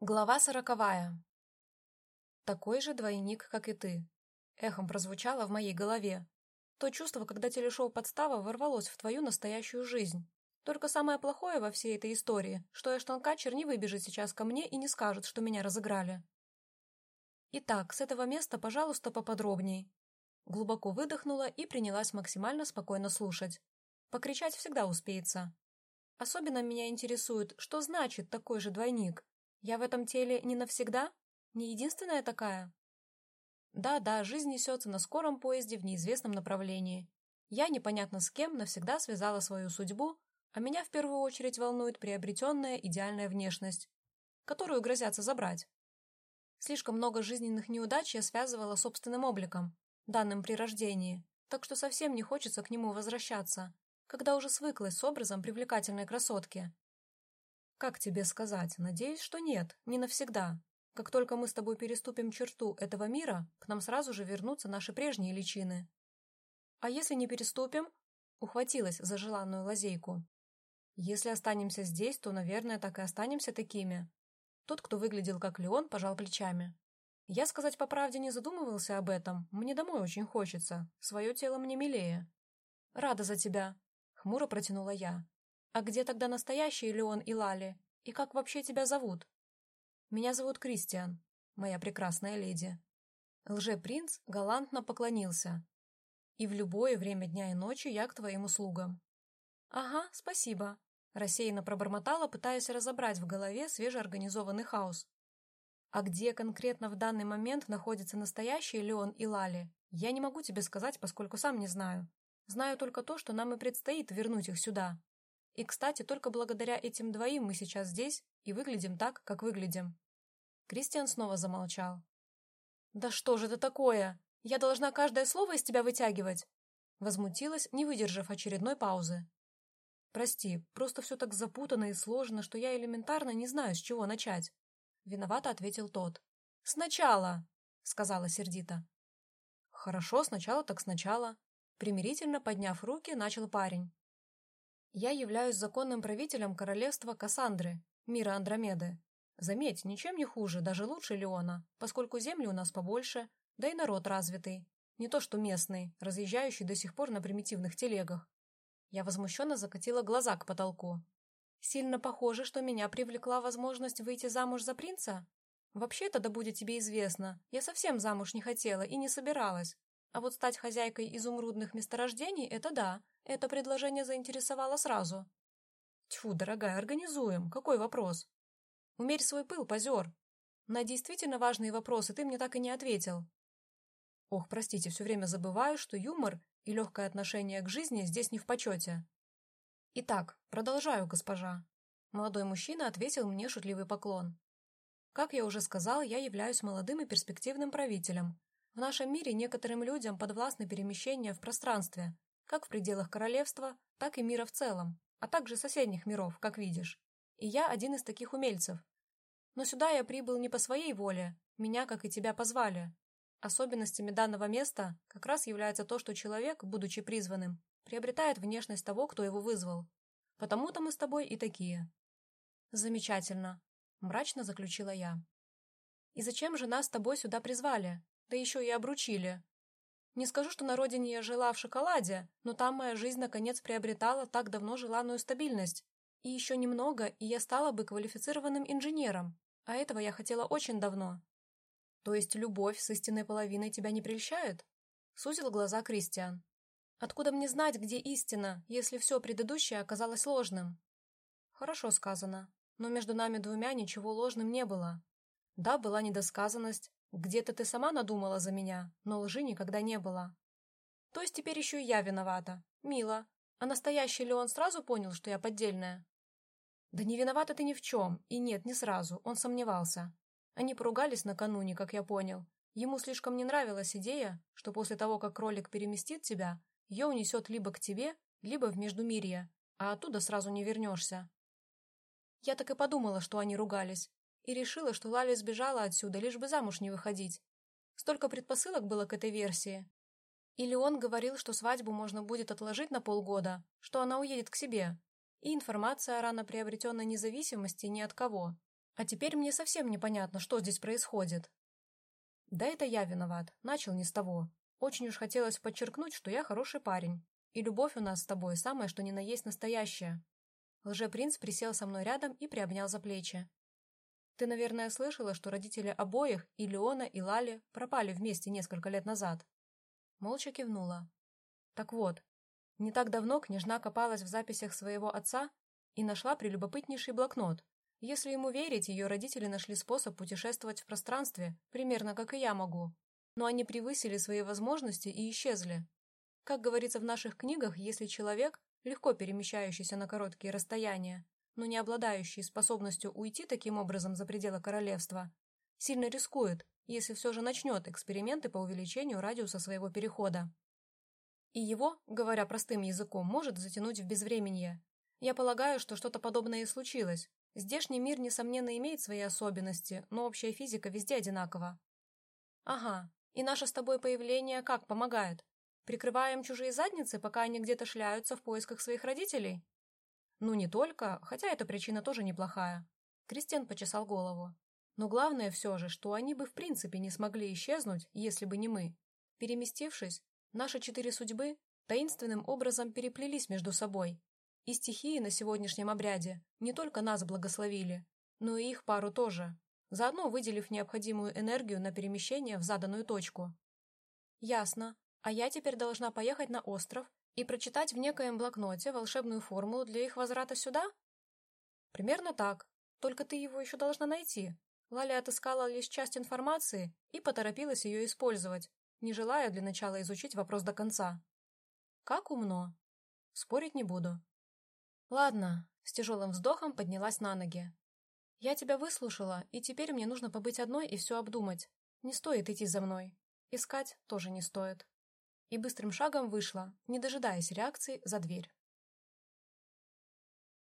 Глава сороковая. Такой же двойник, как и ты. Эхом прозвучало в моей голове. То чувство, когда телешоу «Подстава» ворвалось в твою настоящую жизнь. Только самое плохое во всей этой истории, что Эштон Катчер не выбежит сейчас ко мне и не скажет, что меня разыграли. Итак, с этого места, пожалуйста, поподробней. Глубоко выдохнула и принялась максимально спокойно слушать. Покричать всегда успеется. Особенно меня интересует, что значит такой же двойник, я в этом теле не навсегда? Не единственная такая? Да-да, жизнь несется на скором поезде в неизвестном направлении. Я непонятно с кем навсегда связала свою судьбу, а меня в первую очередь волнует приобретенная идеальная внешность, которую грозятся забрать. Слишком много жизненных неудач я связывала собственным обликом, данным при рождении, так что совсем не хочется к нему возвращаться, когда уже свыклась с образом привлекательной красотки. Как тебе сказать? Надеюсь, что нет, не навсегда. Как только мы с тобой переступим черту этого мира, к нам сразу же вернутся наши прежние личины. А если не переступим? Ухватилась за желанную лазейку. Если останемся здесь, то, наверное, так и останемся такими. Тот, кто выглядел как Леон, пожал плечами. Я, сказать по правде, не задумывался об этом. Мне домой очень хочется. Свое тело мне милее. Рада за тебя. Хмуро протянула я. А где тогда настоящий Леон и Лали? И как вообще тебя зовут? Меня зовут Кристиан, моя прекрасная леди. Лже-принц галантно поклонился. И в любое время дня и ночи я к твоим услугам. Ага, спасибо. Рассеянно пробормотала, пытаясь разобрать в голове свежеорганизованный хаос. А где конкретно в данный момент находится настоящий Леон и Лали, я не могу тебе сказать, поскольку сам не знаю. Знаю только то, что нам и предстоит вернуть их сюда. И, кстати, только благодаря этим двоим мы сейчас здесь и выглядим так, как выглядим. Кристиан снова замолчал. «Да что же это такое? Я должна каждое слово из тебя вытягивать?» Возмутилась, не выдержав очередной паузы. «Прости, просто все так запутано и сложно, что я элементарно не знаю, с чего начать». Виновато ответил тот. «Сначала!» — сказала сердито. «Хорошо, сначала так сначала». Примирительно подняв руки, начал парень. Я являюсь законным правителем королевства Кассандры, мира Андромеды. Заметь, ничем не хуже, даже лучше Леона, поскольку земли у нас побольше, да и народ развитый. Не то что местный, разъезжающий до сих пор на примитивных телегах. Я возмущенно закатила глаза к потолку. Сильно похоже, что меня привлекла возможность выйти замуж за принца? Вообще-то, да будет тебе известно, я совсем замуж не хотела и не собиралась. А вот стать хозяйкой изумрудных месторождений — это да, это предложение заинтересовало сразу. Тьфу, дорогая, организуем. Какой вопрос? Умерь свой пыл, позер. На действительно важные вопросы ты мне так и не ответил. Ох, простите, все время забываю, что юмор и легкое отношение к жизни здесь не в почете. Итак, продолжаю, госпожа. Молодой мужчина ответил мне шутливый поклон. Как я уже сказал, я являюсь молодым и перспективным правителем, в нашем мире некоторым людям подвластны перемещения в пространстве, как в пределах королевства, так и мира в целом, а также соседних миров, как видишь. И я один из таких умельцев. Но сюда я прибыл не по своей воле, меня, как и тебя, позвали. Особенностями данного места как раз является то, что человек, будучи призванным, приобретает внешность того, кто его вызвал. Потому-то мы с тобой и такие. Замечательно, мрачно заключила я. И зачем же нас с тобой сюда призвали? Да еще и обручили. Не скажу, что на родине я жила в шоколаде, но там моя жизнь наконец приобретала так давно желанную стабильность. И еще немного, и я стала бы квалифицированным инженером, а этого я хотела очень давно. То есть любовь с истинной половиной тебя не прельщает? Сузил глаза Кристиан. Откуда мне знать, где истина, если все предыдущее оказалось ложным? Хорошо сказано, но между нами двумя ничего ложным не было. Да, была недосказанность, где-то ты сама надумала за меня, но лжи никогда не было. То есть теперь еще и я виновата. Мила. А настоящий ли он сразу понял, что я поддельная? Да не виновата ты ни в чем. И нет, не сразу. Он сомневался. Они поругались накануне, как я понял. Ему слишком не нравилась идея, что после того, как кролик переместит тебя, ее унесет либо к тебе, либо в Междумирье, а оттуда сразу не вернешься. Я так и подумала, что они ругались, и решила, что Лали сбежала отсюда, лишь бы замуж не выходить. Столько предпосылок было к этой версии. Или он говорил, что свадьбу можно будет отложить на полгода, что она уедет к себе, и информация о рано приобретенной независимости ни от кого. А теперь мне совсем непонятно, что здесь происходит. Да это я виноват, начал не с того. Очень уж хотелось подчеркнуть, что я хороший парень, и любовь у нас с тобой самая, что ни на есть настоящая. Лжепринц присел со мной рядом и приобнял за плечи. Ты, наверное, слышала, что родители обоих, и Леона, и Лали, пропали вместе несколько лет назад. Молча кивнула. Так вот, не так давно княжна копалась в записях своего отца и нашла прелюбопытнейший блокнот. Если ему верить, ее родители нашли способ путешествовать в пространстве, примерно как и я могу. Но они превысили свои возможности и исчезли. Как говорится в наших книгах, если человек, легко перемещающийся на короткие расстояния, но не обладающий способностью уйти таким образом за пределы королевства, сильно рискует, если все же начнет эксперименты по увеличению радиуса своего перехода. И его, говоря простым языком, может затянуть в безвременье. Я полагаю, что что-то подобное и случилось. Здешний мир, несомненно, имеет свои особенности, но общая физика везде одинакова. Ага, и наше с тобой появление как помогает? Прикрываем чужие задницы, пока они где-то шляются в поисках своих родителей? Ну, не только, хотя эта причина тоже неплохая. Кристиан почесал голову. Но главное все же, что они бы в принципе не смогли исчезнуть, если бы не мы. Переместившись, наши четыре судьбы таинственным образом переплелись между собой. И стихии на сегодняшнем обряде не только нас благословили, но и их пару тоже, заодно выделив необходимую энергию на перемещение в заданную точку. Ясно. А я теперь должна поехать на остров и прочитать в некоем блокноте волшебную формулу для их возврата сюда? Примерно так. Только ты его еще должна найти. Лаля отыскала лишь часть информации и поторопилась ее использовать, не желая для начала изучить вопрос до конца. Как умно. Спорить не буду. Ладно, с тяжелым вздохом поднялась на ноги. Я тебя выслушала, и теперь мне нужно побыть одной и все обдумать. Не стоит идти за мной. Искать тоже не стоит и быстрым шагом вышла, не дожидаясь реакции, за дверь.